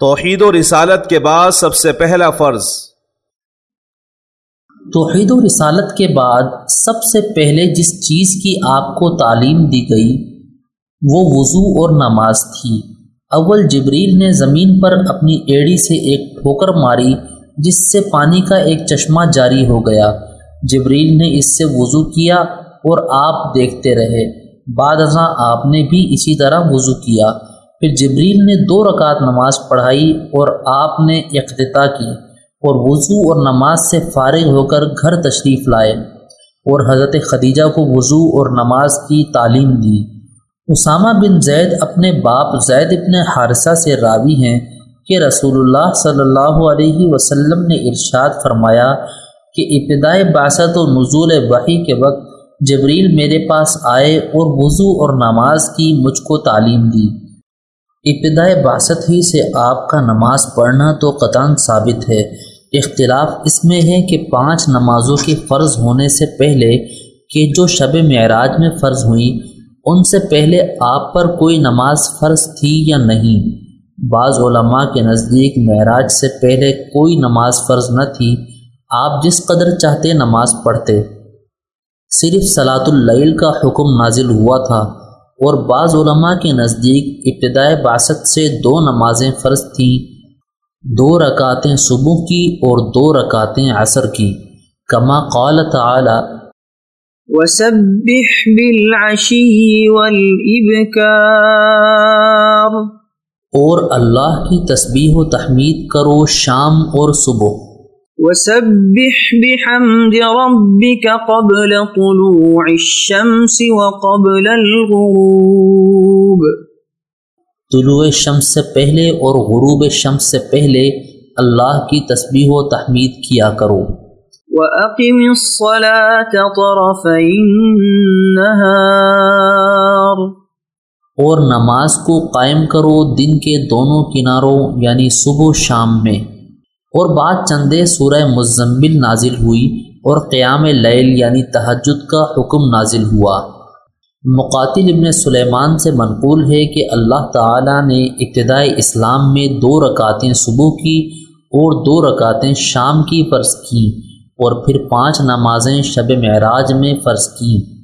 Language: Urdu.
توحید و رسالت کے بعد سب سے پہلا فرض۔ توحید و رسالت کے بعد سب سے پہلے جس چیز کی آپ کو تعلیم دی گئی، وہ وضو اور نماز تھی۔ اول جبریل نے زمین پر اپنی ایڑی سے ایک ٹھوکر ماری، جس سے پانی کا ایک چشمہ جاری ہو گیا۔ جبریل نے اس سے وضو کیا اور آپ دیکھتے رہے۔ بعد ازاں آپ نے بھی اسی طرح وضو کیا۔ پھر جبریل نے دو رکعت نماز پڑھائی اور آپ نے اقتدا کی اور وضو اور نماز سے فارغ ہو کر گھر تشریف لائے اور حضرت خدیجہ کو وضو اور نماز کی تعلیم دی۔ اسامہ بن زید اپنے باپ زید ابن حارثہ سے راوی ہیں کہ رسول اللہ صلی اللہ علیہ وسلم نے ارشاد فرمایا کہ ابتدائے باسط و نزول وحی کے وقت جبریل میرے پاس آئے اور وضو اور نماز کی مجھ کو تعلیم دی۔ ابتدائے باسط ہی سے آپ کا نماز پڑھنا تو قطع ثابت ہے۔ اختلاف اس میں ہے کہ پانچ نمازوں کے فرض ہونے سے پہلے کہ جو شب معراج میں فرض ہوئیں، ان سے پہلے آپ پر کوئی نماز فرض تھی یا نہیں۔ بعض علماء کے نزدیک معراج سے پہلے کوئی نماز فرض نہ تھی، آپ جس قدر چاہتے نماز پڑھتے۔ صرف صلاۃ اللیل کا حکم نازل ہوا تھا۔ اور بعض علماء کے نزدیک ابتدائے باسط سے دو نمازیں فرض تھیں دو رکعتیں صبح کی اور دو رکعتیں عصر کی۔ کما قال تعالی وسبح بالعشی والابکار اور اللہ کی تسبیح و تحمید کرو شام اور صبح۔ وسبح بحمد ربك قبل طلوع الشمس وقبل الغروب. طلوع شمس سے پہلے اور غروب شمس سے پہلے اللہ کی تسبیح و تحمید کیا کرو۔ وَأَقِمِ الصَّلَاةَ طَرَفَيِ النَّهَارِ۔ اور نماز کو قائم کرو دن کے دونوں کناروں یعنی صبح و شام میں۔ اور بعد چندے سورہ مزمل نازل ہوئی اور قیام لیل یعنی تہجد کا حکم نازل ہوا۔ مقاتل ابن سلیمان سے منقول ہے کہ اللہ تعالیٰ نے ابتدائی اسلام میں دو رکعتیں صبح کی اور دو رکعتیں شام کی فرض کیں اور پھر پانچ نمازیں شب معراج میں فرض کیں